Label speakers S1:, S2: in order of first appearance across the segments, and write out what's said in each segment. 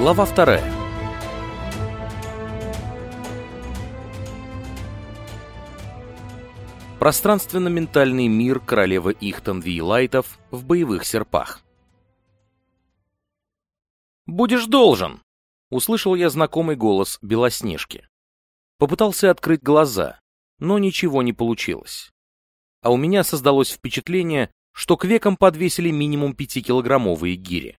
S1: Глава вторая. Пространственно-ментальный мир королевы Ихтон Виелайтов в боевых серпах. «Будешь должен!» — услышал я знакомый голос Белоснежки. Попытался открыть глаза, но ничего не получилось. А у меня создалось впечатление, что к векам подвесили минимум пятикилограммовые гири.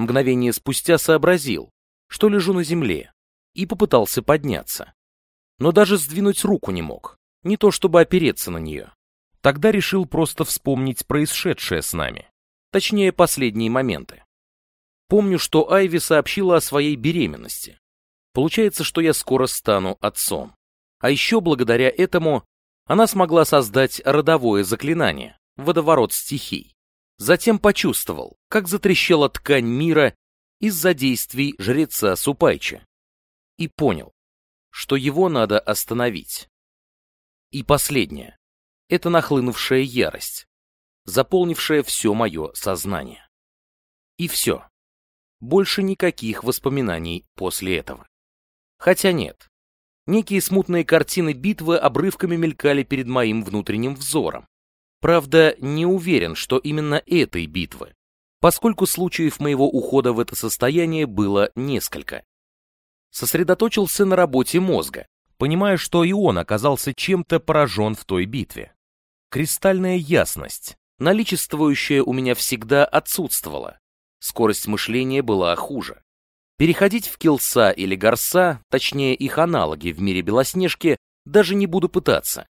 S1: Мгновение спустя сообразил, что лежу на земле, и попытался подняться. Но даже сдвинуть руку не мог, не то чтобы опереться на нее. Тогда решил просто вспомнить происшедшее с нами, точнее последние моменты. Помню, что Айви сообщила о своей беременности. Получается, что я скоро стану отцом. А еще благодаря этому она смогла создать родовое заклинание — водоворот стихий. Затем почувствовал, как затрещала ткань мира из-за действий жреца Супайча. И понял, что его надо остановить. И последнее — это нахлынувшая ярость, заполнившая все мое сознание. И все. Больше никаких воспоминаний после этого. Хотя нет. Некие смутные картины битвы обрывками мелькали перед моим внутренним взором. Правда, не уверен, что именно этой битвы, поскольку случаев моего ухода в это состояние было несколько. Сосредоточился на работе мозга, понимая, что и он оказался чем-то поражен в той битве. Кристальная ясность, наличествующая у меня всегда, отсутствовала. Скорость мышления была хуже. Переходить в килса или горса, точнее их аналоги в мире Белоснежки, даже не буду пытаться,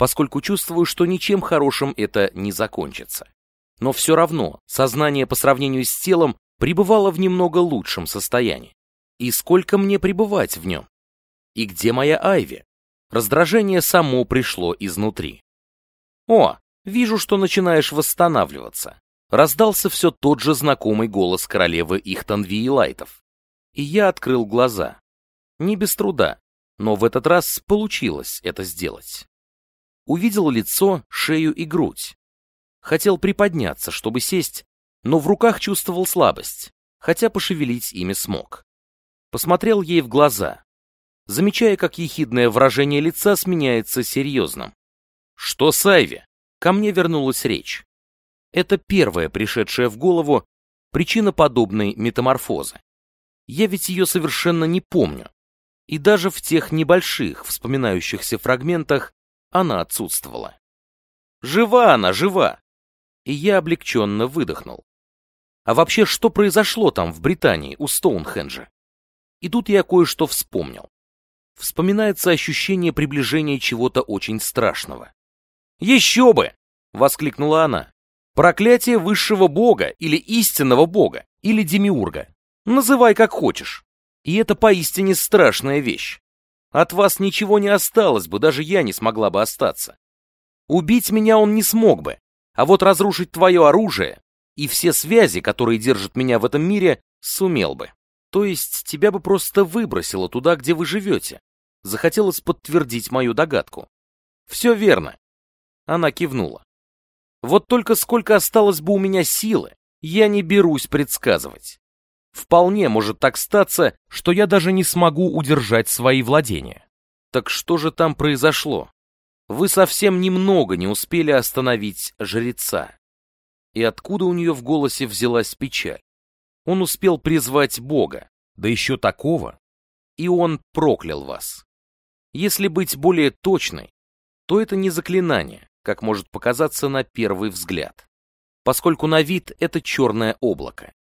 S1: поскольку чувствую, что ничем хорошим это не закончится. Но все равно сознание по сравнению с телом пребывало в немного лучшем состоянии. И сколько мне пребывать в нем? И где моя Айви? Раздражение само пришло изнутри. О, вижу, что начинаешь восстанавливаться. Раздался все тот же знакомый голос королевы Ихтанви и Лайтов. И я открыл глаза. Не без труда, но в этот раз получилось это сделать увидел лицо, шею и грудь. Хотел приподняться, чтобы сесть, но в руках чувствовал слабость, хотя пошевелить ими смог. Посмотрел ей в глаза, замечая, как ехидное выражение лица сменяется серьезным. «Что с Айви?» Ко мне вернулась речь. Это первая пришедшая в голову причина подобной метаморфозы. Я ведь ее совершенно не помню. И даже в тех небольших вспоминающихся фрагментах она отсутствовала. Жива она, жива! И я облегченно выдохнул. А вообще, что произошло там, в Британии, у Стоунхенджа? И тут я кое-что вспомнил. Вспоминается ощущение приближения чего-то очень страшного. «Еще бы!» — воскликнула она. «Проклятие высшего бога или истинного бога, или демиурга. Называй как хочешь. И это поистине страшная вещь. От вас ничего не осталось бы, даже я не смогла бы остаться. Убить меня он не смог бы, а вот разрушить твое оружие и все связи, которые держат меня в этом мире, сумел бы. То есть тебя бы просто выбросило туда, где вы живете. Захотелось подтвердить мою догадку. Все верно. Она кивнула. Вот только сколько осталось бы у меня силы, я не берусь предсказывать. Вполне может так статься, что я даже не смогу удержать свои владения. Так что же там произошло? Вы совсем немного не успели остановить жреца. И откуда у нее в голосе взялась печаль? Он успел призвать Бога, да еще такого. И он проклял вас. Если быть более точной, то это не заклинание, как может показаться на первый взгляд, поскольку на вид это черное облако.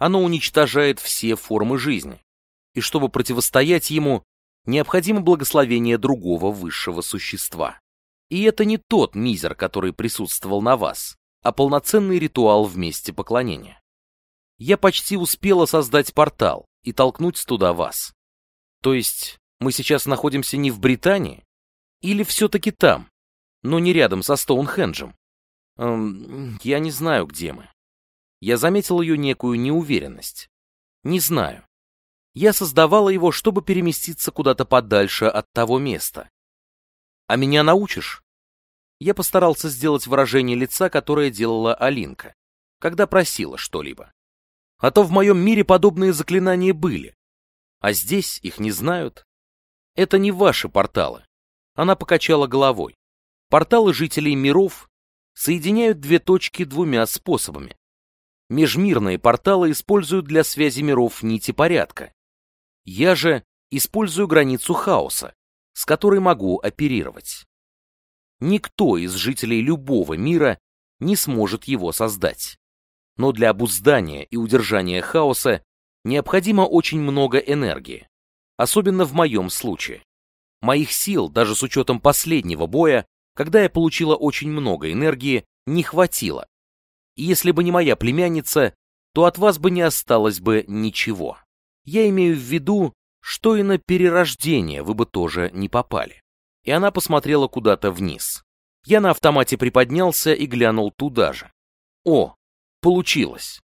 S1: Оно уничтожает все формы жизни. И чтобы противостоять ему, необходимо благословение другого высшего существа. И это не тот мизер, который присутствовал на вас, а полноценный ритуал вместе поклонения. Я почти успела создать портал и толкнуть туда вас. То есть мы сейчас находимся не в Британии? Или все-таки там, но не рядом со Стоунхенджем? Эм, я не знаю, где мы я заметил ее некую неуверенность. Не знаю. Я создавала его, чтобы переместиться куда-то подальше от того места. А меня научишь? Я постарался сделать выражение лица, которое делала Алинка, когда просила что-либо. А то в моем мире подобные заклинания были. А здесь их не знают. Это не ваши порталы. Она покачала головой. Порталы жителей миров соединяют две точки двумя способами. Межмирные порталы используют для связи миров нити порядка. Я же использую границу хаоса, с которой могу оперировать. Никто из жителей любого мира не сможет его создать. Но для обуздания и удержания хаоса необходимо очень много энергии, особенно в моем случае. Моих сил, даже с учетом последнего боя, когда я получила очень много энергии, не хватило. Если бы не моя племянница, то от вас бы не осталось бы ничего. Я имею в виду, что и на перерождение вы бы тоже не попали. И она посмотрела куда-то вниз. Я на автомате приподнялся и глянул туда же. О, получилось.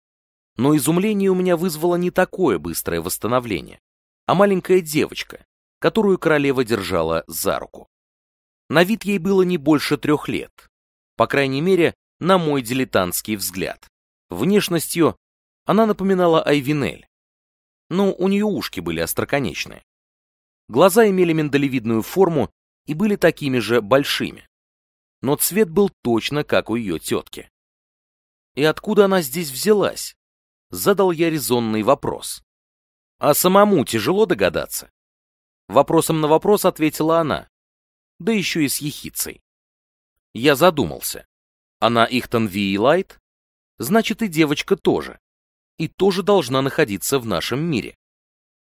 S1: Но изумление у меня вызвало не такое быстрое восстановление, а маленькая девочка, которую королева держала за руку. На вид ей было не больше трех лет. По крайней мере, на мой дилетантский взгляд. Внешностью она напоминала Айвинель. Но у нее ушки были остроконечные. Глаза имели миндалевидную форму и были такими же большими. Но цвет был точно как у ее тетки. И откуда она здесь взялась? Задал я резонный вопрос. А самому тяжело догадаться? Вопросом на вопрос ответила она, да еще и с ехицей. Я задумался. Она Ихтон Лайт? Значит, и девочка тоже. И тоже должна находиться в нашем мире.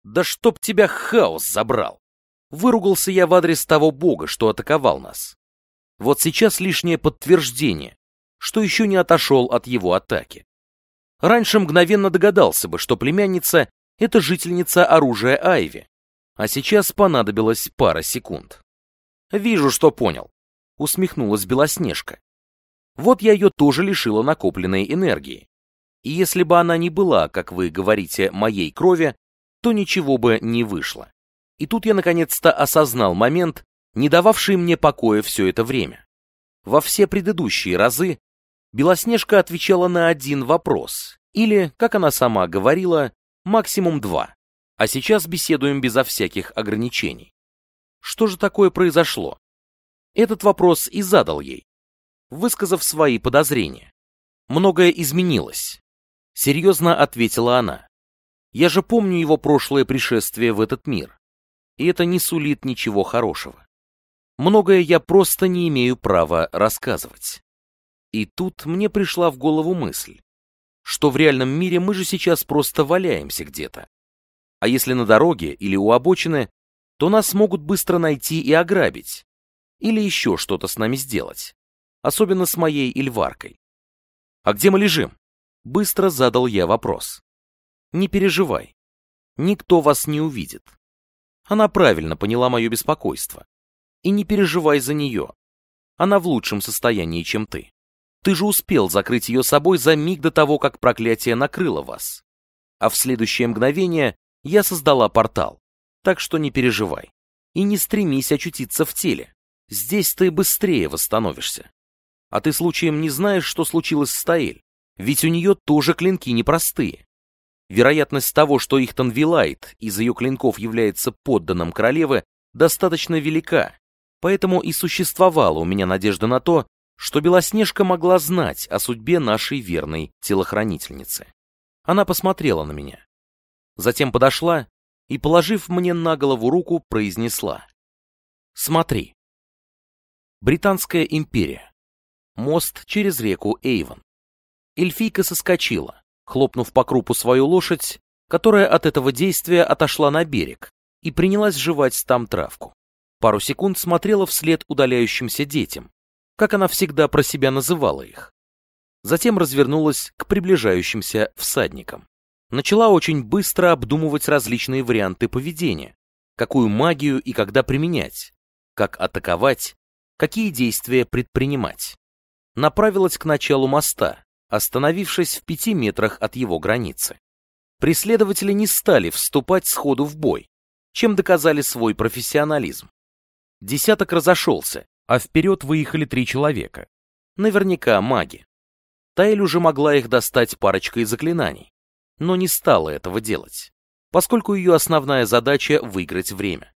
S1: Да чтоб тебя хаос забрал! Выругался я в адрес того бога, что атаковал нас. Вот сейчас лишнее подтверждение, что еще не отошел от его атаки. Раньше мгновенно догадался бы, что племянница — это жительница оружия Айви, а сейчас понадобилось пара секунд. «Вижу, что понял», — усмехнулась Белоснежка. «Вот я ее тоже лишила накопленной энергии. И если бы она не была, как вы говорите, моей крови, то ничего бы не вышло. И тут я наконец-то осознал момент, не дававший мне покоя все это время. Во все предыдущие разы Белоснежка отвечала на один вопрос, или, как она сама говорила, максимум два. А сейчас беседуем безо всяких ограничений. Что же такое произошло? Этот вопрос и задал ей, высказав свои подозрения. Многое изменилось. Серьезно ответила она. Я же помню его прошлое пришествие в этот мир. И это не сулит ничего хорошего. Многое я просто не имею права рассказывать. И тут мне пришла в голову мысль, что в реальном мире мы же сейчас просто валяемся где-то. А если на дороге или у обочины, то нас могут быстро найти и ограбить. Или еще что-то с нами сделать. Особенно с моей Ильваркой. «А где мы лежим?» Быстро задал я вопрос. «Не переживай. Никто вас не увидит». Она правильно поняла мое беспокойство. И не переживай за нее. Она в лучшем состоянии, чем ты. Ты же успел закрыть ее собой за миг до того, как проклятие накрыло вас. А в следующее мгновение я создала портал, так что не переживай. И не стремись очутиться в теле. Здесь ты быстрее восстановишься. А ты случаем не знаешь, что случилось с Таэль? Ведь у нее тоже клинки непростые. Вероятность того, что Ихтон Вилайт из ее клинков является подданным королевы, достаточно велика, поэтому и существовала у меня надежда на то, что Белоснежка могла знать о судьбе нашей верной телохранительницы. Она посмотрела на меня. Затем подошла и, положив мне на голову руку, произнесла. «Смотри. Британская империя. Мост через реку Эйвон. Эльфийка соскочила, хлопнув по крупу свою лошадь, которая от этого действия отошла на берег и принялась жевать там травку. Пару секунд смотрела вслед удаляющимся детям, как она всегда про себя называла их. Затем развернулась к приближающимся всадникам начала очень быстро обдумывать различные варианты поведения, какую магию и когда применять, как атаковать, какие действия предпринимать. Направилась к началу моста, остановившись в пяти метрах от его границы. Преследователи не стали вступать сходу в бой, чем доказали свой профессионализм. Десяток разошелся, а вперед выехали три человека. Наверняка маги. Таэль уже могла их достать парочкой заклинаний но не стала этого делать, поскольку ее основная задача — выиграть время.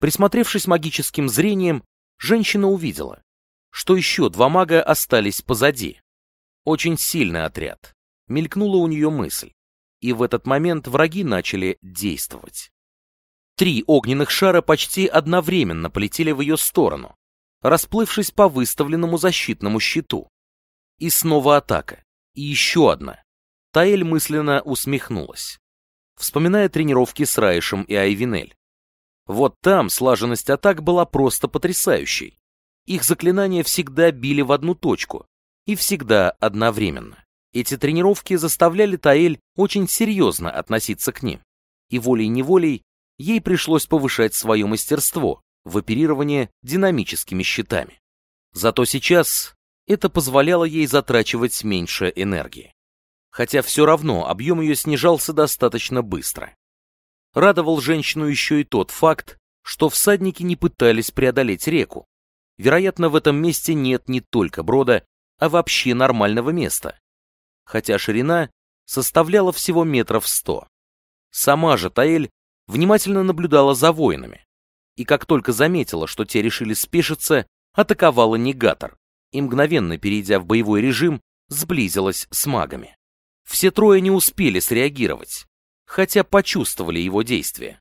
S1: Присмотревшись магическим зрением, женщина увидела, что еще два мага остались позади. Очень сильный отряд. Мелькнула у нее мысль. И в этот момент враги начали действовать. Три огненных шара почти одновременно полетели в ее сторону, расплывшись по выставленному защитному щиту. И снова атака. И еще одна. Таэль мысленно усмехнулась, вспоминая тренировки с Раишем и Айвинель. Вот там слаженность атак была просто потрясающей. Их заклинания всегда били в одну точку, и всегда одновременно. Эти тренировки заставляли Таэль очень серьезно относиться к ним, и волей-неволей ей пришлось повышать свое мастерство в оперировании динамическими щитами. Зато сейчас это позволяло ей затрачивать меньше энергии. Хотя все равно объем ее снижался достаточно быстро. Радовал женщину еще и тот факт, что всадники не пытались преодолеть реку. Вероятно, в этом месте нет не только брода, а вообще нормального места. Хотя ширина составляла всего метров сто. Сама же Таэль внимательно наблюдала за воинами, и как только заметила, что те решили спешиться, атаковала негатор и, мгновенно перейдя в боевой режим, сблизилась с магами. Все трое не успели среагировать, хотя почувствовали его действие.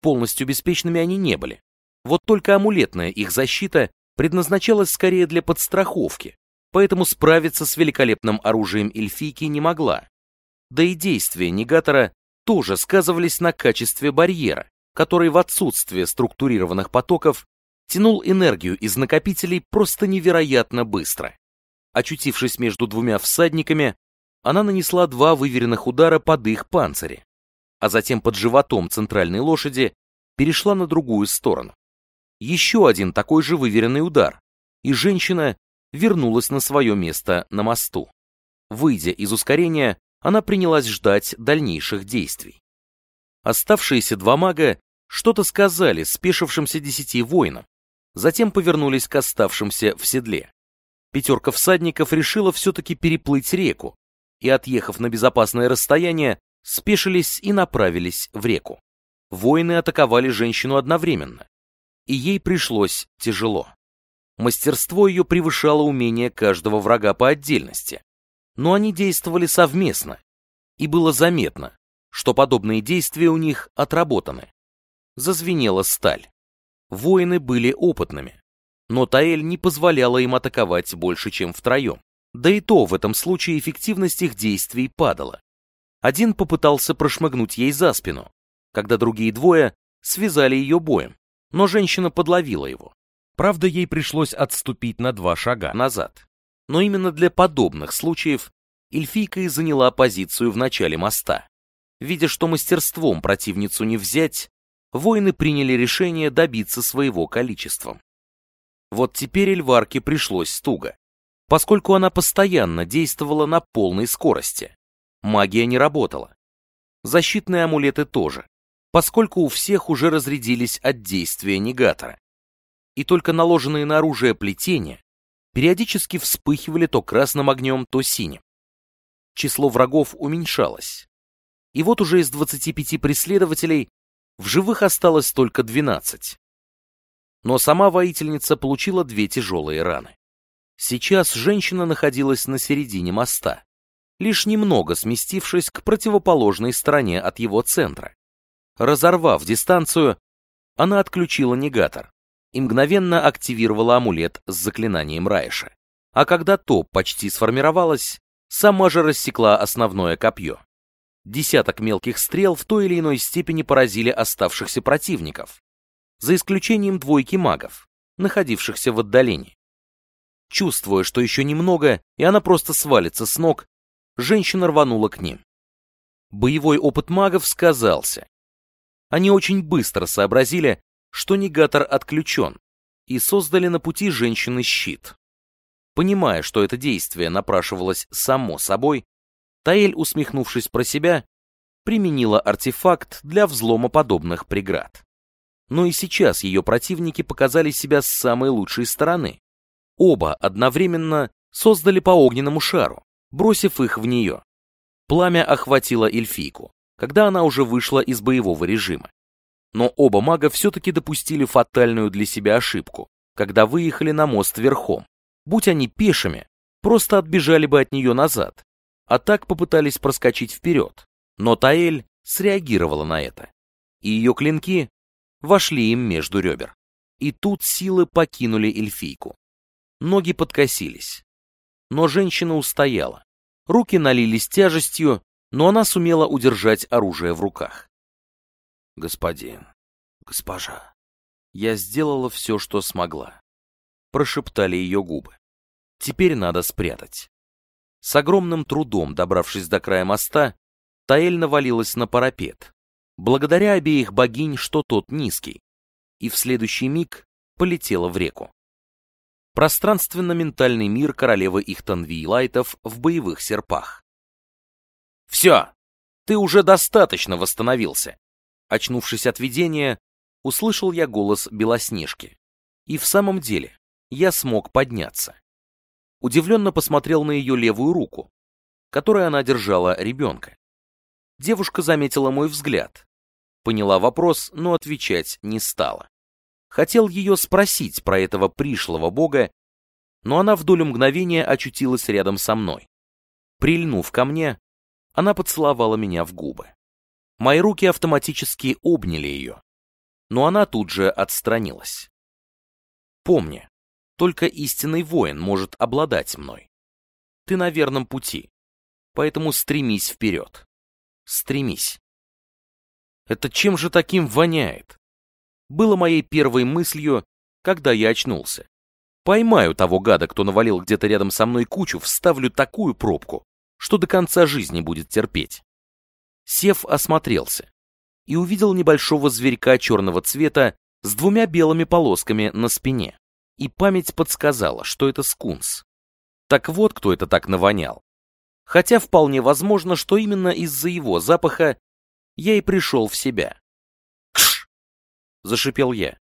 S1: Полностью беспечными они не были. Вот только амулетная их защита предназначалась скорее для подстраховки, поэтому справиться с великолепным оружием эльфийки не могла. Да и действия негатора тоже сказывались на качестве барьера, который в отсутствие структурированных потоков тянул энергию из накопителей просто невероятно быстро. Очутившись между двумя всадниками, она нанесла два выверенных удара под их панцири, а затем под животом центральной лошади перешла на другую сторону. Еще один такой же выверенный удар, и женщина вернулась на свое место на мосту. Выйдя из ускорения, она принялась ждать дальнейших действий. Оставшиеся два мага что-то сказали спешившимся десяти воинам, затем повернулись к оставшимся в седле. Пятерка всадников решила все-таки переплыть реку и, отъехав на безопасное расстояние, спешились и направились в реку. Воины атаковали женщину одновременно, и ей пришлось тяжело. Мастерство ее превышало умение каждого врага по отдельности, но они действовали совместно, и было заметно, что подобные действия у них отработаны. Зазвенела сталь. Воины были опытными, но Таэль не позволяла им атаковать больше, чем втроем. Да и то в этом случае эффективность их действий падала. Один попытался прошмыгнуть ей за спину, когда другие двое связали ее боем, но женщина подловила его. Правда, ей пришлось отступить на два шага назад. Но именно для подобных случаев эльфийка и заняла позицию в начале моста. Видя, что мастерством противницу не взять, воины приняли решение добиться своего количеством. Вот теперь Эльварке пришлось туго, поскольку она постоянно действовала на полной скорости. Магия не работала. Защитные амулеты тоже, поскольку у всех уже разрядились от действия негатора. И только наложенные на оружие плетения периодически вспыхивали то красным огнем, то синим. Число врагов уменьшалось. И вот уже из 25 преследователей в живых осталось только 12. Но сама воительница получила две тяжелые раны. Сейчас женщина находилась на середине моста, лишь немного сместившись к противоположной стороне от его центра. Разорвав дистанцию, она отключила негатор и мгновенно активировала амулет с заклинанием Райша. А когда то почти сформировалось, сама же рассекла основное копье. Десяток мелких стрел в той или иной степени поразили оставшихся противников, за исключением двойки магов, находившихся в отдалении. Чувствуя, что еще немного, и она просто свалится с ног, женщина рванула к ним. Боевой опыт магов сказался. Они очень быстро сообразили, что негатор отключен, и создали на пути женщины щит. Понимая, что это действие напрашивалось само собой, Таэль, усмехнувшись про себя, применила артефакт для взлома подобных преград. Но и сейчас ее противники показали себя с самой лучшей стороны. Оба одновременно создали по огненному шару, бросив их в нее. Пламя охватило эльфийку, когда она уже вышла из боевого режима. Но оба мага все-таки допустили фатальную для себя ошибку, когда выехали на мост верхом. Будь они пешими, просто отбежали бы от нее назад, а так попытались проскочить вперед. Но Таэль среагировала на это, и ее клинки вошли им между ребер. И тут силы покинули эльфийку. Ноги подкосились. Но женщина устояла. Руки налились тяжестью, но она сумела удержать оружие в руках. «Господин, госпожа, я сделала все, что смогла», — прошептали ее губы. «Теперь надо спрятать». С огромным трудом добравшись до края моста, Таэль навалилась на парапет, благодаря обеих богинь, что тот низкий, и в следующий миг полетела в реку. Пространственно-ментальный мир королевы Ихтанвийлайтов в боевых серпах. «Все! Ты уже достаточно восстановился!» Очнувшись от видения, услышал я голос Белоснежки. И в самом деле, я смог подняться. Удивленно посмотрел на ее левую руку, которой она держала ребенка. Девушка заметила мой взгляд, поняла вопрос, но отвечать не стала. Хотел ее спросить про этого пришлого бога, но она в долю мгновения очутилась рядом со мной. Прильнув ко мне, она поцеловала меня в губы. Мои руки автоматически обняли ее, но она тут же отстранилась. Помни, только истинный воин может обладать мной. Ты на верном пути, поэтому стремись вперед. Стремись. Это чем же таким воняет? Было моей первой мыслью, когда я очнулся. Поймаю того гада, кто навалил где-то рядом со мной кучу, вставлю такую пробку, что до конца жизни будет терпеть. Сев осмотрелся и увидел небольшого зверька черного цвета с двумя белыми полосками на спине и память подсказала, что это скунс. Так вот, кто это так навонял. Хотя вполне возможно, что именно из-за его запаха я и пришел в себя. «Кш!» — зашипел я.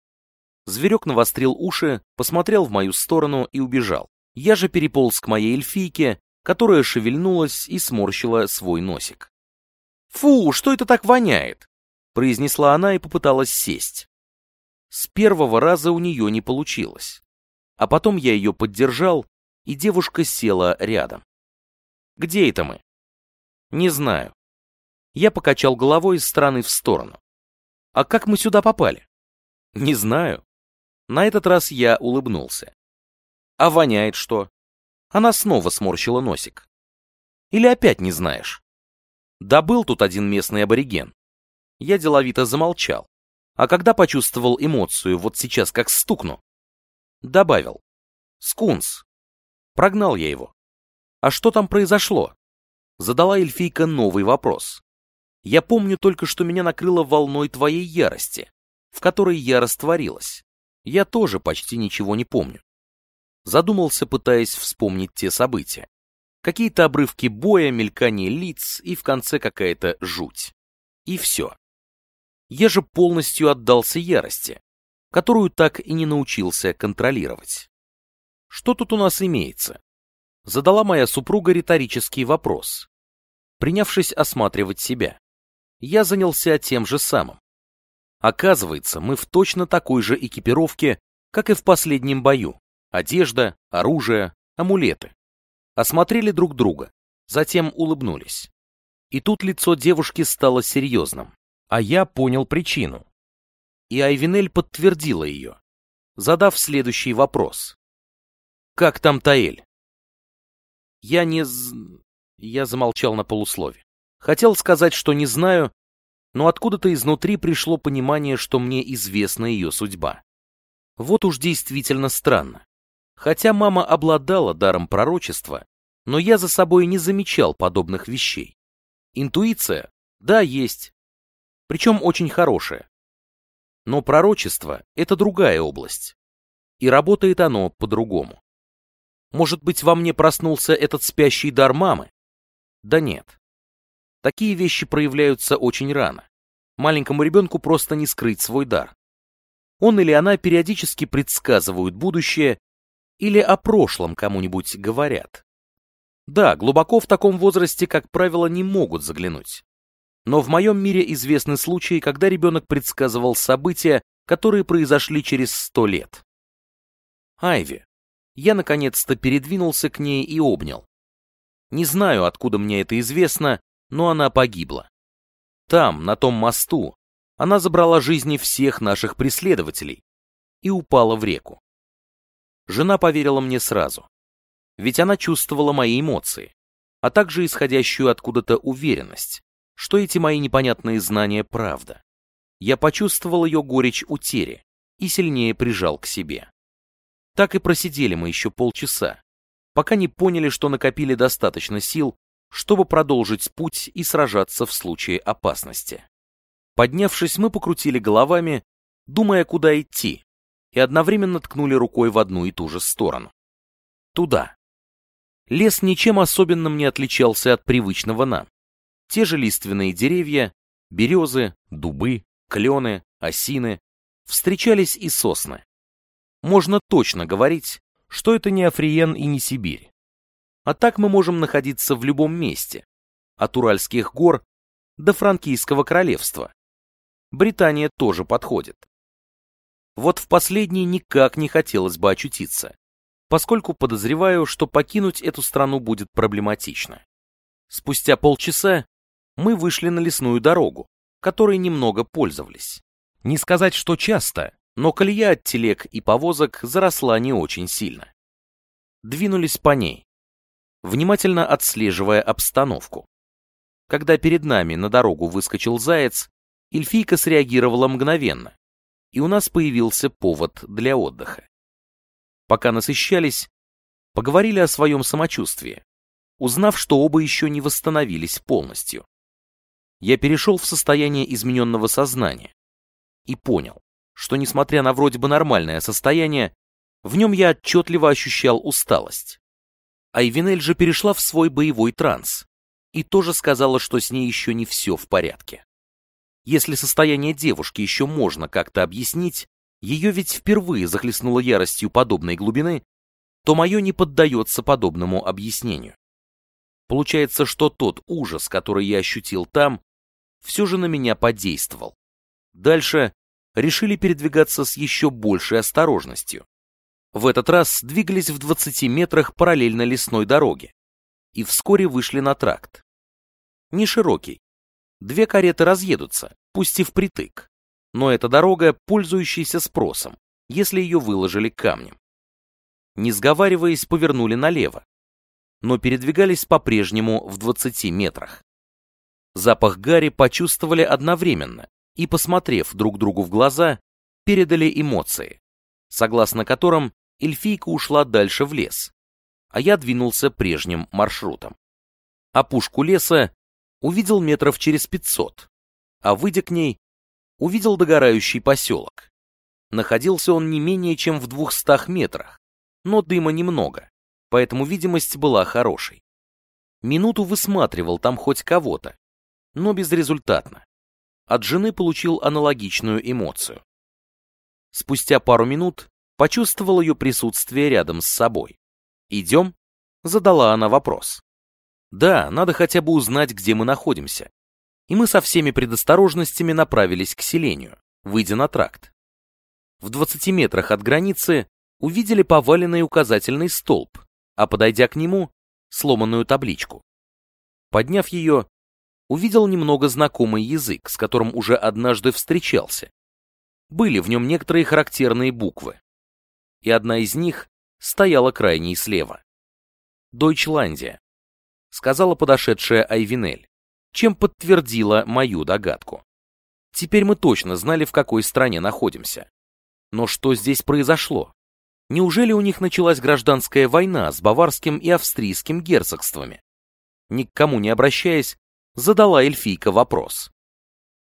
S1: Зверек навострил уши, посмотрел в мою сторону и убежал. Я же переполз к моей эльфийке, которая шевельнулась и сморщила свой носик. «Фу, что это так воняет?» — произнесла она и попыталась сесть. С первого раза у нее не получилось. А потом я ее поддержал, и девушка села рядом. «Где это мы?» «Не знаю». Я покачал головой из стороны в сторону. «А как мы сюда попали?» «Не знаю». На этот раз я улыбнулся. «А воняет что?» Она снова сморщила носик. «Или опять не знаешь?» «Да был тут один местный абориген». Я деловито замолчал а когда почувствовал эмоцию, вот сейчас как стукну, добавил. Скунс. Прогнал я его. А что там произошло? Задала эльфийка новый вопрос. Я помню только, что меня накрыло волной твоей ярости, в которой я растворилась. Я тоже почти ничего не помню. Задумался, пытаясь вспомнить те события. Какие-то обрывки боя, мелькание лиц и в конце какая-то жуть. И все я же полностью отдался ярости, которую так и не научился контролировать. Что тут у нас имеется? Задала моя супруга риторический вопрос. Принявшись осматривать себя, я занялся тем же самым. Оказывается, мы в точно такой же экипировке, как и в последнем бою. Одежда, оружие, амулеты. Осмотрели друг друга, затем улыбнулись. И тут лицо девушки стало серьезным а я понял причину. И Айвинель подтвердила ее, задав следующий вопрос. «Как там Таэль?» Я не... Я замолчал на полуслове. Хотел сказать, что не знаю, но откуда-то изнутри пришло понимание, что мне известна ее судьба. Вот уж действительно странно. Хотя мама обладала даром пророчества, но я за собой не замечал подобных вещей. Интуиция? Да, есть причем очень хорошее. Но пророчество — это другая область, и работает оно по-другому. Может быть, во мне проснулся этот спящий дар мамы? Да нет. Такие вещи проявляются очень рано. Маленькому ребенку просто не скрыть свой дар. Он или она периодически предсказывают будущее или о прошлом кому-нибудь говорят. Да, глубоко в таком возрасте, как правило, не могут заглянуть. Но в моем мире известны случаи, когда ребенок предсказывал события, которые произошли через сто лет. Айви. Я наконец-то передвинулся к ней и обнял. Не знаю, откуда мне это известно, но она погибла. Там, на том мосту, она забрала жизни всех наших преследователей и упала в реку. Жена поверила мне сразу, ведь она чувствовала мои эмоции, а также исходящую откуда-то уверенность, что эти мои непонятные знания правда. Я почувствовал ее горечь утери и сильнее прижал к себе. Так и просидели мы еще полчаса, пока не поняли, что накопили достаточно сил, чтобы продолжить путь и сражаться в случае опасности. Поднявшись, мы покрутили головами, думая, куда идти, и одновременно ткнули рукой в одну и ту же сторону. Туда. Лес ничем особенным не отличался от привычного нам. Те же лиственные деревья, березы, дубы, клены, осины, встречались и сосны. Можно точно говорить, что это не Африен и не Сибирь. А так мы можем находиться в любом месте, от Уральских гор до Франкийского королевства. Британия тоже подходит. Вот в последней никак не хотелось бы очутиться, поскольку подозреваю, что покинуть эту страну будет проблематично. Спустя полчаса мы вышли на лесную дорогу, которой немного пользовались. Не сказать, что часто, но колея от телег и повозок заросла не очень сильно. Двинулись по ней, внимательно отслеживая обстановку. Когда перед нами на дорогу выскочил заяц, эльфийка среагировала мгновенно, и у нас появился повод для отдыха. Пока насыщались, поговорили о своем самочувствии, узнав, что оба еще не восстановились полностью я перешел в состояние измененного сознания и понял, что, несмотря на вроде бы нормальное состояние, в нем я отчетливо ощущал усталость. Айвинель же перешла в свой боевой транс и тоже сказала, что с ней еще не все в порядке. Если состояние девушки еще можно как-то объяснить, ее ведь впервые захлестнуло яростью подобной глубины, то мое не поддается подобному объяснению. Получается, что тот ужас, который я ощутил там, все же на меня подействовал. Дальше решили передвигаться с еще большей осторожностью. В этот раз двигались в 20 метрах параллельно лесной дороге и вскоре вышли на тракт. Не широкий. Две кареты разъедутся, пусть и впритык. Но эта дорога, пользующаяся спросом, если ее выложили камнем. Не сговариваясь, повернули налево, но передвигались по-прежнему в 20 метрах. Запах Гарри почувствовали одновременно и, посмотрев друг другу в глаза, передали эмоции, согласно которым эльфийка ушла дальше в лес, а я двинулся прежним маршрутом. Опушку леса увидел метров через пятьсот, а выйдя к ней, увидел догорающий поселок. Находился он не менее чем в двухстах метрах, но дыма немного, поэтому видимость была хорошей. Минуту высматривал там хоть кого-то, но безрезультатно. От жены получил аналогичную эмоцию. Спустя пару минут почувствовал ее присутствие рядом с собой. «Идем?» — задала она вопрос. «Да, надо хотя бы узнать, где мы находимся». И мы со всеми предосторожностями направились к селению, выйдя на тракт. В 20 метрах от границы увидели поваленный указательный столб, а подойдя к нему, сломанную табличку. Подняв ее, увидел немного знакомый язык, с которым уже однажды встречался. Были в нем некоторые характерные буквы. И одна из них стояла крайней слева. «Дойчландия», — сказала подошедшая Айвинель, чем подтвердила мою догадку. Теперь мы точно знали, в какой стране находимся. Но что здесь произошло? Неужели у них началась гражданская война с баварским и австрийским герцогствами? Ни к кому не обращаясь, задала эльфийка вопрос.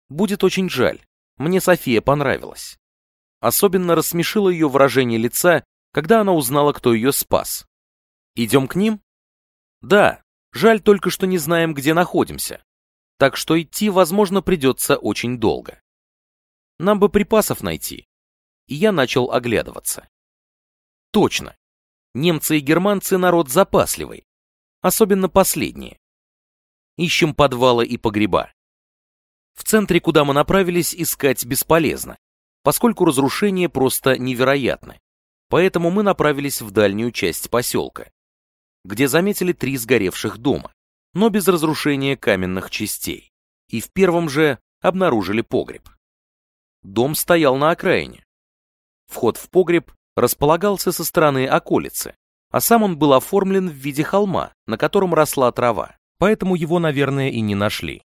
S1: Будет очень жаль, мне София понравилась. Особенно рассмешило ее выражение лица, когда она узнала, кто ее спас. Идем к ним? Да, жаль только, что не знаем, где находимся. Так что идти, возможно, придется очень долго. Нам бы припасов найти. И я начал оглядываться. Точно. Немцы и германцы народ запасливый. особенно последние. Ищем подвалы и погреба. В центре, куда мы направились, искать бесполезно, поскольку разрушения просто невероятны. Поэтому мы направились в дальнюю часть поселка, где заметили три сгоревших дома, но без разрушения каменных частей. И в первом же обнаружили погреб. Дом стоял на окраине. Вход в погреб располагался со стороны околицы, а сам он был оформлен в виде холма, на котором росла трава, поэтому его, наверное, и не нашли.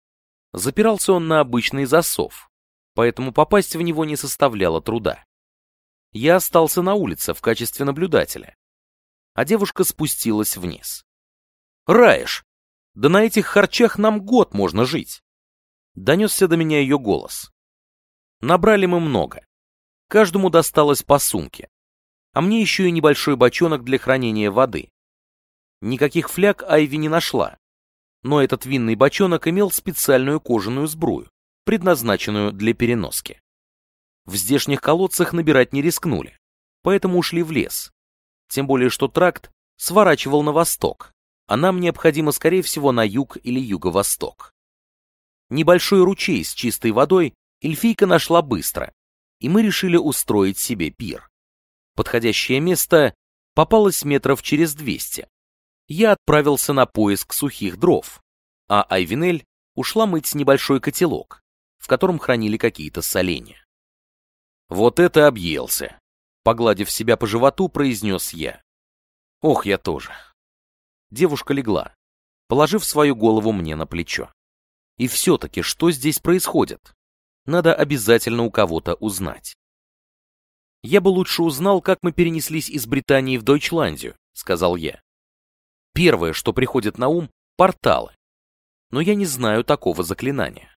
S1: Запирался он на обычный засов, поэтому попасть в него не составляло труда. Я остался на улице в качестве наблюдателя, а девушка спустилась вниз. «Раешь, да на этих харчах нам год можно жить!» Донесся до меня ее голос. Набрали мы много. Каждому досталось по сумке. А мне еще и небольшой бочонок для хранения воды. Никаких фляг Айви не нашла. Но этот винный бочонок имел специальную кожаную сбрую, предназначенную для переноски. В здешних колодцах набирать не рискнули, поэтому ушли в лес. Тем более, что тракт сворачивал на восток, а нам необходимо, скорее всего, на юг или юго-восток. Небольшой ручей с чистой водой эльфийка нашла быстро, и мы решили устроить себе пир. Подходящее место попалось метров через 200. Я отправился на поиск сухих дров, а Айвинель ушла мыть небольшой котелок, в котором хранили какие-то соленья. «Вот это объелся!» Погладив себя по животу, произнес я. «Ох, я тоже!» Девушка легла, положив свою голову мне на плечо. И все-таки, что здесь происходит? Надо обязательно у кого-то узнать. «Я бы лучше узнал, как мы перенеслись из Британии в Дойчландию», — сказал я. Первое, что приходит на ум — порталы. Но я не знаю такого заклинания.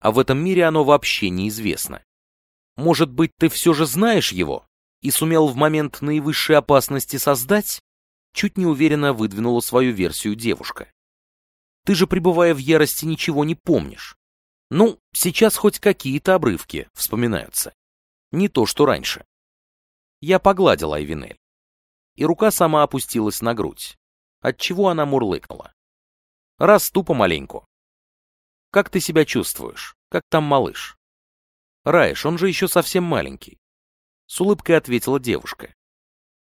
S1: А в этом мире оно вообще неизвестно. Может быть, ты все же знаешь его и сумел в момент наивысшей опасности создать? Чуть неуверенно выдвинула свою версию девушка. Ты же, пребывая в ярости, ничего не помнишь. Ну, сейчас хоть какие-то обрывки вспоминаются. Не то, что раньше. Я погладил Айвинель. И рука сама опустилась на грудь, отчего она мурлыкнула. Расту помаленьку. Как ты себя чувствуешь? Как там малыш? Раиш, он же еще совсем маленький. С улыбкой ответила девушка.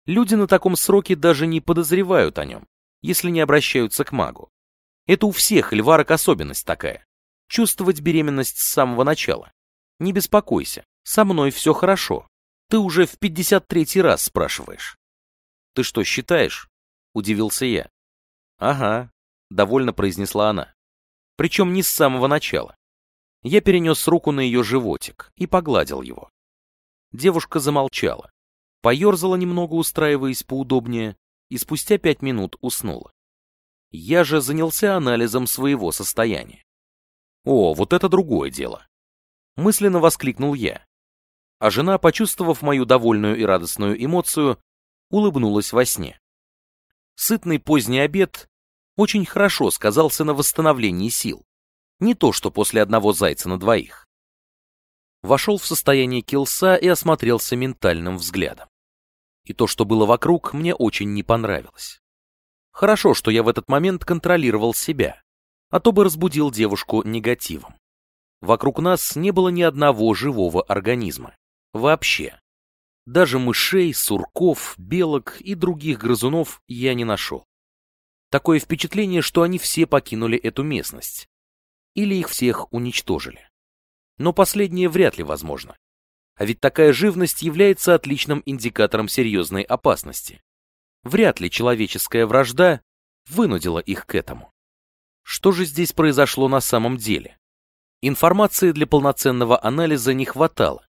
S1: Люди на таком сроке даже не подозревают о нем, если не обращаются к магу. Это у всех льварок особенность такая чувствовать беременность с самого начала. Не беспокойся, со мной все хорошо. Ты уже в 53 раз спрашиваешь. Ты что, считаешь? Удивился я. Ага, довольно произнесла она. Причем не с самого начала. Я перенес руку на ее животик и погладил его. Девушка замолчала, поерзала немного, устраиваясь поудобнее, и спустя пять минут уснула. Я же занялся анализом своего состояния. О, вот это другое дело. Мысленно воскликнул я. А жена, почувствовав мою довольную и радостную эмоцию, улыбнулась во сне. Сытный поздний обед очень хорошо сказался на восстановлении сил. Не то, что после одного зайца на двоих. Вошел в состояние килса и осмотрелся ментальным взглядом. И то, что было вокруг, мне очень не понравилось. Хорошо, что я в этот момент контролировал себя, а то бы разбудил девушку негативом. Вокруг нас не было ни одного живого организма. Вообще. Даже мышей, сурков, белок и других грызунов я не нашел. Такое впечатление, что они все покинули эту местность. Или их всех уничтожили. Но последнее вряд ли возможно. А ведь такая живность является отличным индикатором серьезной опасности. Вряд ли человеческая вражда вынудила их к этому. Что же здесь произошло на самом деле? Информации для полноценного анализа не хватало,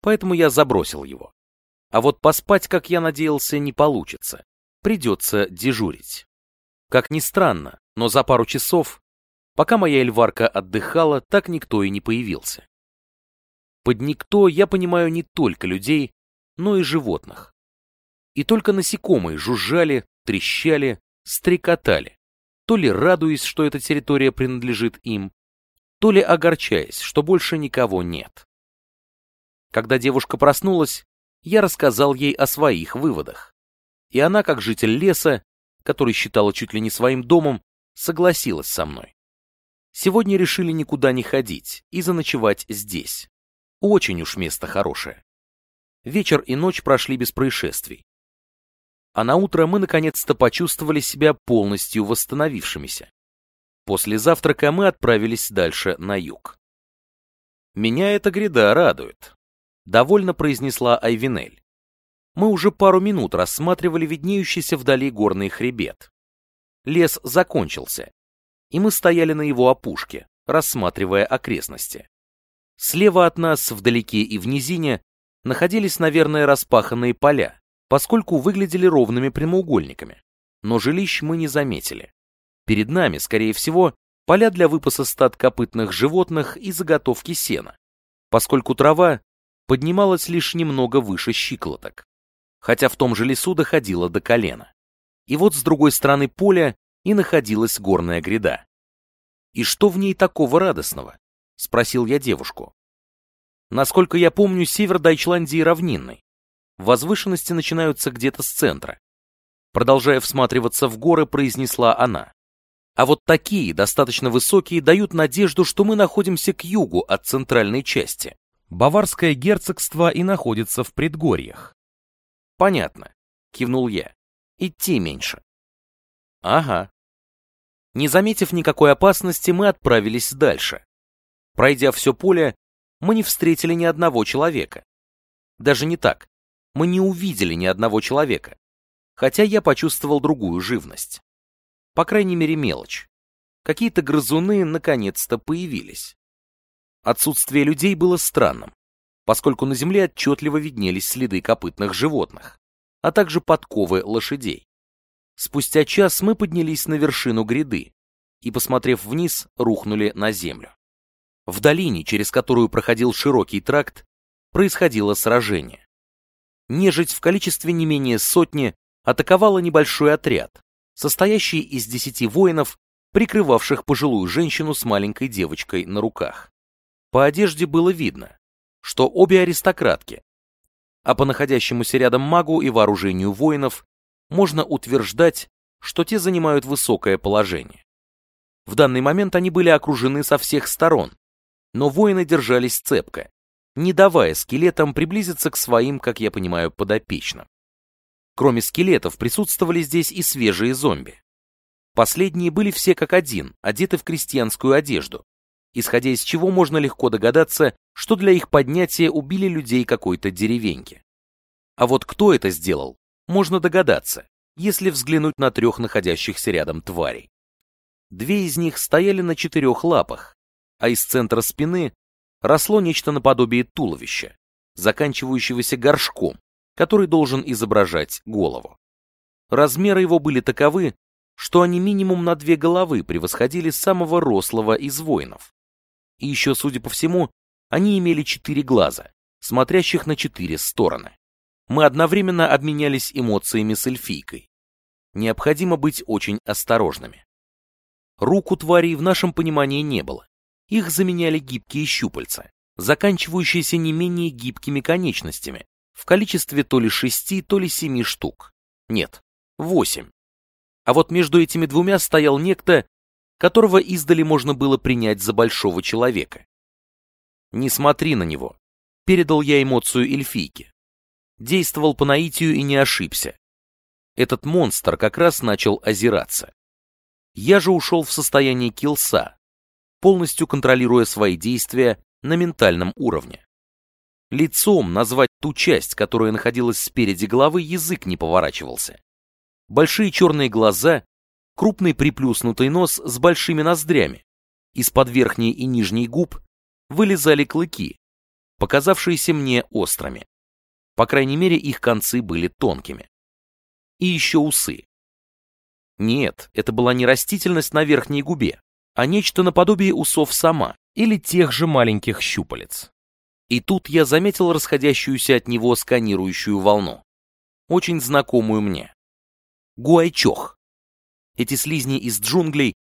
S1: поэтому я забросил его. А вот поспать, как я надеялся, не получится. Придется дежурить. Как ни странно, но за пару часов, пока моя эльварка отдыхала, так никто и не появился. Под никто я понимаю не только людей, но и животных. И только насекомые жужжали, трещали, стрекотали то ли радуясь, что эта территория принадлежит им, то ли огорчаясь, что больше никого нет. Когда девушка проснулась, я рассказал ей о своих выводах. И она, как житель леса, который считала чуть ли не своим домом, согласилась со мной. Сегодня решили никуда не ходить и заночевать здесь. Очень уж место хорошее. Вечер и ночь прошли без происшествий. А на утро мы наконец-то почувствовали себя полностью восстановившимися. После завтрака мы отправились дальше на юг. «Меня эта гряда радует», — довольно произнесла Айвинель. Мы уже пару минут рассматривали виднеющийся вдали горный хребет. Лес закончился, и мы стояли на его опушке, рассматривая окрестности. Слева от нас, вдалеке и в низине, находились, наверное, распаханные поля, поскольку выглядели ровными прямоугольниками. Но жилищ мы не заметили. Перед нами, скорее всего, поля для выпаса стад копытных животных и заготовки сена, поскольку трава поднималась лишь немного выше щиколоток, хотя в том же лесу доходила до колена. И вот с другой стороны поля и находилась горная гряда. «И что в ней такого радостного?» — спросил я девушку. Насколько я помню, север Дайчландии равнинный. Возвышенности начинаются где-то с центра. Продолжая всматриваться в горы, произнесла она. А вот такие, достаточно высокие, дают надежду, что мы находимся к югу от центральной части. Баварское герцогство и находится в предгорьях. Понятно, кивнул я. Идти меньше. Ага. Не заметив никакой опасности, мы отправились дальше. Пройдя все поле, мы не встретили ни одного человека. Даже не так. Мы не увидели ни одного человека. Хотя я почувствовал другую живность. По крайней мере, мелочь. Какие-то грызуны наконец-то появились. Отсутствие людей было странным, поскольку на земле отчетливо виднелись следы копытных животных, а также подковы лошадей. Спустя час мы поднялись на вершину гряды и, посмотрев вниз, рухнули на землю. В долине, через которую проходил широкий тракт, происходило сражение. Нежить в количестве не менее сотни атаковала небольшой отряд, состоящий из десяти воинов, прикрывавших пожилую женщину с маленькой девочкой на руках. По одежде было видно, что обе аристократки, а по находящемуся рядом магу и вооружению воинов можно утверждать, что те занимают высокое положение. В данный момент они были окружены со всех сторон, но воины держались цепко, не давая скелетам приблизиться к своим, как я понимаю, подопечным. Кроме скелетов присутствовали здесь и свежие зомби. Последние были все как один, одеты в крестьянскую одежду, исходя из чего можно легко догадаться, что для их поднятия убили людей какой-то деревеньки. А вот кто это сделал, можно догадаться, если взглянуть на трех находящихся рядом тварей. Две из них стояли на четырех лапах, а из центра спины росло нечто наподобие туловища, заканчивающегося горшком, который должен изображать голову. Размеры его были таковы, что они минимум на две головы превосходили самого рослого из воинов. И еще, судя по всему, они имели четыре глаза, смотрящих на четыре стороны. Мы одновременно обменялись эмоциями с эльфийкой. Необходимо быть очень осторожными. Рук у тварей в нашем понимании не было. Их заменяли гибкие щупальца, заканчивающиеся не менее гибкими конечностями, в количестве то ли шести, то ли семи штук. Нет, восемь. А вот между этими двумя стоял некто, которого издали можно было принять за большого человека. «Не смотри на него», — передал я эмоцию эльфийке. Действовал по наитию и не ошибся. Этот монстр как раз начал озираться. Я же ушел в состояние килса, полностью контролируя свои действия на ментальном уровне. Лицом назвать ту часть, которая находилась спереди головы, язык не поворачивался. Большие черные глаза, крупный приплюснутый нос с большими ноздрями. Из-под верхней и нижней губ вылезали клыки, показавшиеся мне острыми. По крайней мере, их концы были тонкими. И еще усы. Нет, это была не растительность на верхней губе, а нечто наподобие усов сама или тех же маленьких щупалец. И тут я заметил расходящуюся от него сканирующую волну. Очень знакомую мне. Гуайчох. Эти слизни из джунглей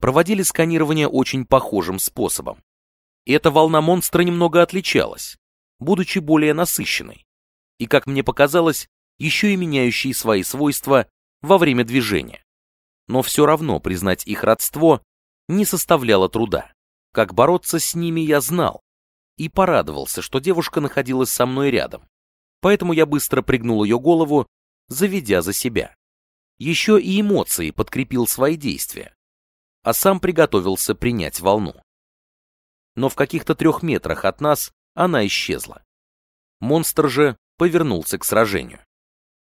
S1: проводили сканирование очень похожим способом. И эта волна монстра немного отличалась, будучи более насыщенной. И, как мне показалось, еще и меняющей свои свойства во время движения. Но все равно признать их родство не составляло труда. Как бороться с ними я знал. И порадовался, что девушка находилась со мной рядом. Поэтому я быстро пригнул ее голову, заведя за себя. Еще и эмоции подкрепил свои действия. А сам приготовился принять волну. Но в каких-то трех метрах от нас она исчезла. Монстр же повернулся к сражению.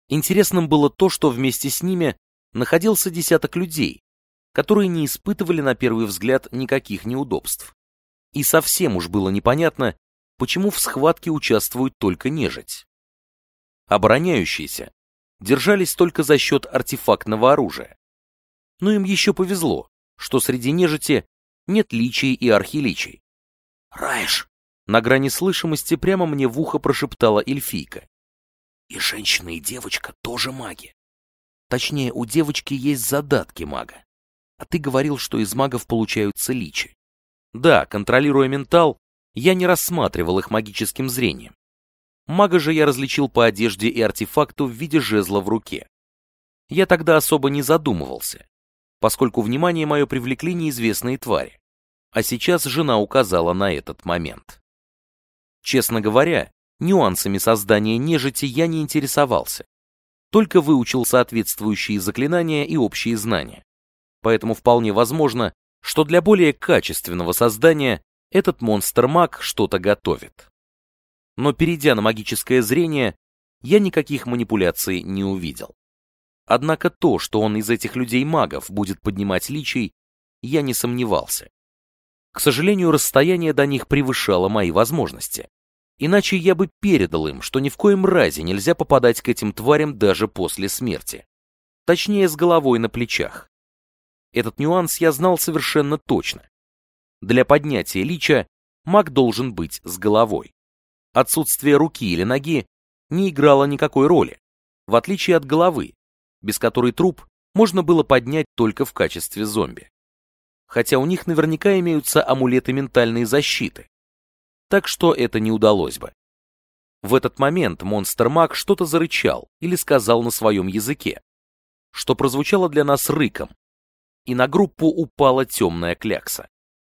S1: Интересным было то, что вместе с ними находился десяток людей, которые не испытывали на первый взгляд никаких неудобств. И совсем уж было непонятно, почему в схватке участвует только нежить. Обороняющиеся держались только за счет артефактного оружия. Но им еще повезло, что среди нежити нет личий и архиличий. «Раиш!» На грани слышимости прямо мне в ухо прошептала эльфийка. «И женщина, и девочка тоже маги. Точнее, у девочки есть задатки мага. А ты говорил, что из магов получаются личи. Да, контролируя ментал, я не рассматривал их магическим зрением. Мага же я различил по одежде и артефакту в виде жезла в руке. Я тогда особо не задумывался, поскольку внимание мое привлекли неизвестные твари. А сейчас жена указала на этот момент. Честно говоря, нюансами создания нежити я не интересовался. Только выучил соответствующие заклинания и общие знания. Поэтому вполне возможно, что для более качественного создания этот монстр-маг что-то готовит. Но перейдя на магическое зрение, я никаких манипуляций не увидел. Однако то, что он из этих людей-магов будет поднимать личий, я не сомневался. К сожалению, расстояние до них превышало мои возможности. Иначе я бы передал им, что ни в коем разе нельзя попадать к этим тварям даже после смерти. Точнее, с головой на плечах. Этот нюанс я знал совершенно точно. Для поднятия лича маг должен быть с головой. Отсутствие руки или ноги не играло никакой роли, в отличие от головы, без которой труп можно было поднять только в качестве зомби. Хотя у них наверняка имеются амулеты ментальной защиты, так что это не удалось бы. В этот момент монстр-маг что-то зарычал или сказал на своем языке, что прозвучало для нас рыком, и на группу упала темная клякса.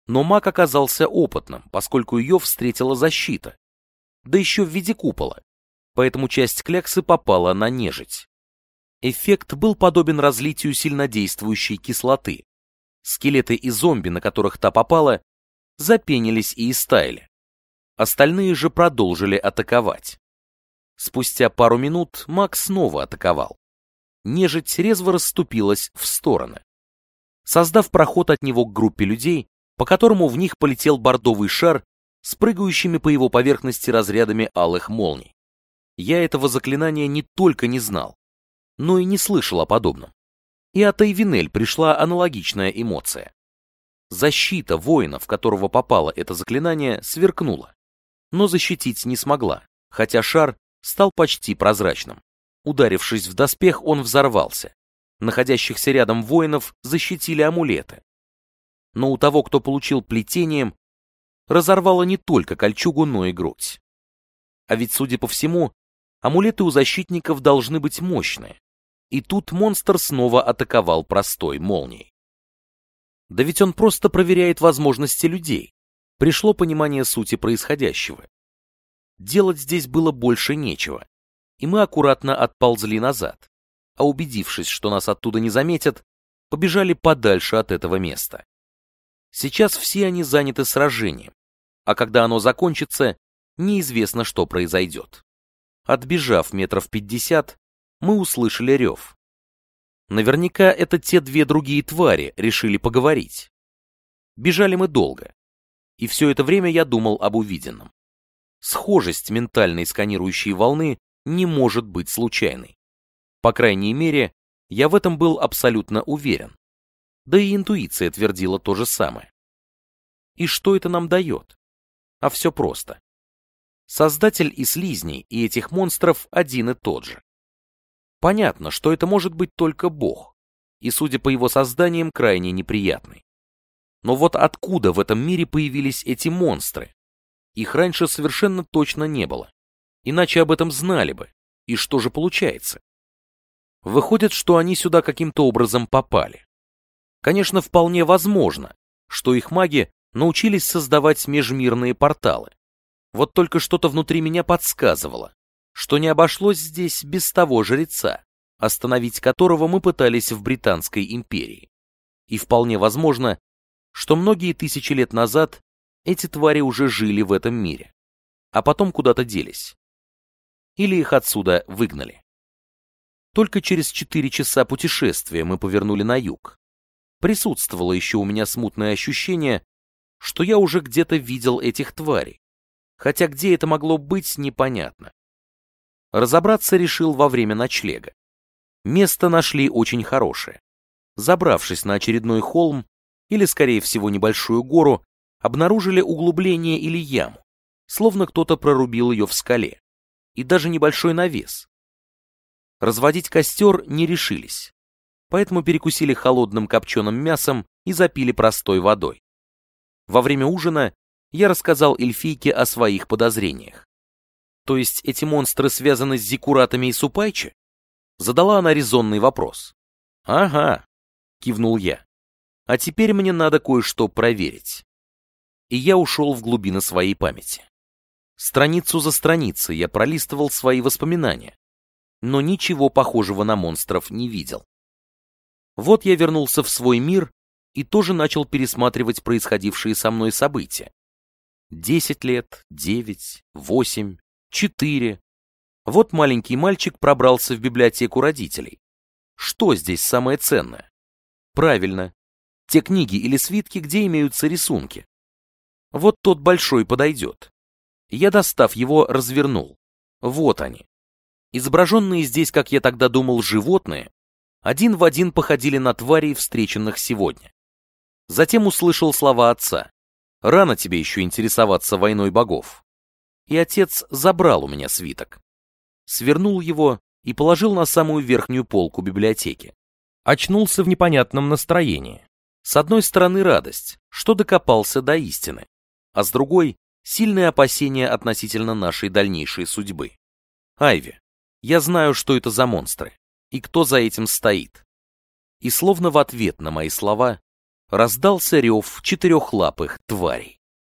S1: Но маг оказался опытным, поскольку ее встретила защита, да еще в виде купола, поэтому часть кляксы попала на нежить. Эффект был подобен разлитию сильнодействующей кислоты. Скелеты и зомби, на которых та попала, запенились и истаяли. Остальные же продолжили атаковать. Спустя пару минут маг снова атаковал. Нежить резво расступилась в стороны создав проход от него к группе людей, по которому в них полетел бордовый шар с прыгающими по его поверхности разрядами алых молний. Я этого заклинания не только не знал, но и не слышал о подобном. И от Эйвинель пришла аналогичная эмоция. Защита воина, в которого попало это заклинание, сверкнула, но защитить не смогла, хотя шар стал почти прозрачным. Ударившись в доспех, он взорвался, находящихся рядом воинов защитили амулеты. Но у того, кто получил плетением, разорвало не только кольчугу, но и грудь. А ведь, судя по всему, амулеты у защитников должны быть мощные. И тут монстр снова атаковал простой молнией. Да ведь он просто проверяет возможности людей. Пришло понимание сути происходящего. Делать здесь было больше нечего, и мы аккуратно отползли назад, а убедившись, что нас оттуда не заметят, побежали подальше от этого места. Сейчас все они заняты сражением, а когда оно закончится, неизвестно, что произойдет. Отбежав метров пятьдесят, мы услышали рев. Наверняка это те две другие твари решили поговорить. Бежали мы долго, и все это время я думал об увиденном. Схожесть ментальной сканирующей волны не может быть случайной. По крайней мере, я в этом был абсолютно уверен. Да и интуиция твердила то же самое. И что это нам дает? А все просто. Создатель и слизней, и этих монстров один и тот же. Понятно, что это может быть только Бог, и, судя по его созданиям, крайне неприятный. Но вот откуда в этом мире появились эти монстры? Их раньше совершенно точно не было. Иначе об этом знали бы. И что же получается? Выходит, что они сюда каким-то образом попали. Конечно, вполне возможно, что их маги научились создавать межмирные порталы. Вот только что-то внутри меня подсказывало, что не обошлось здесь без того жреца, остановить которого мы пытались в Британской империи. И вполне возможно, что многие тысячи лет назад эти твари уже жили в этом мире, а потом куда-то делись. Или их отсюда выгнали. Только через четыре часа путешествия мы повернули на юг. Присутствовало еще у меня смутное ощущение, что я уже где-то видел этих тварей, хотя где это могло быть, непонятно. Разобраться решил во время ночлега. Место нашли очень хорошее. Забравшись на очередной холм, или, скорее всего, небольшую гору, обнаружили углубление или яму, словно кто-то прорубил ее в скале, и даже небольшой навес. Разводить костер не решились, поэтому перекусили холодным копченым мясом и запили простой водой. Во время ужина я рассказал эльфийке о своих подозрениях. То есть эти монстры связаны с зиккуратами и супайчи? Задала она резонный вопрос. «Ага», — кивнул я. «А теперь мне надо кое-что проверить». И я ушел в глубины своей памяти. Страницу за страницей я пролистывал свои воспоминания, но ничего похожего на монстров не видел. Вот я вернулся в свой мир и тоже начал пересматривать происходившие со мной события. Десять лет, девять, восемь, четыре, вот маленький мальчик пробрался в библиотеку родителей. Что здесь самое ценное? Правильно, те книги или свитки, где имеются рисунки. Вот тот большой подойдет. Я, достав его, развернул. Вот они. Изображенные здесь, как я тогда думал, животные, один в один походили на тварей, встреченных сегодня. Затем услышал слова отца. «Рано тебе еще интересоваться войной богов». И отец забрал у меня свиток свернул его и положил на самую верхнюю полку библиотеки. Очнулся в непонятном настроении. С одной стороны радость, что докопался до истины, а с другой — сильное опасение относительно нашей дальнейшей судьбы. Айви, я знаю, что это за монстры, и кто за этим стоит. И словно в ответ на мои слова раздался рев четырехлапых тварей.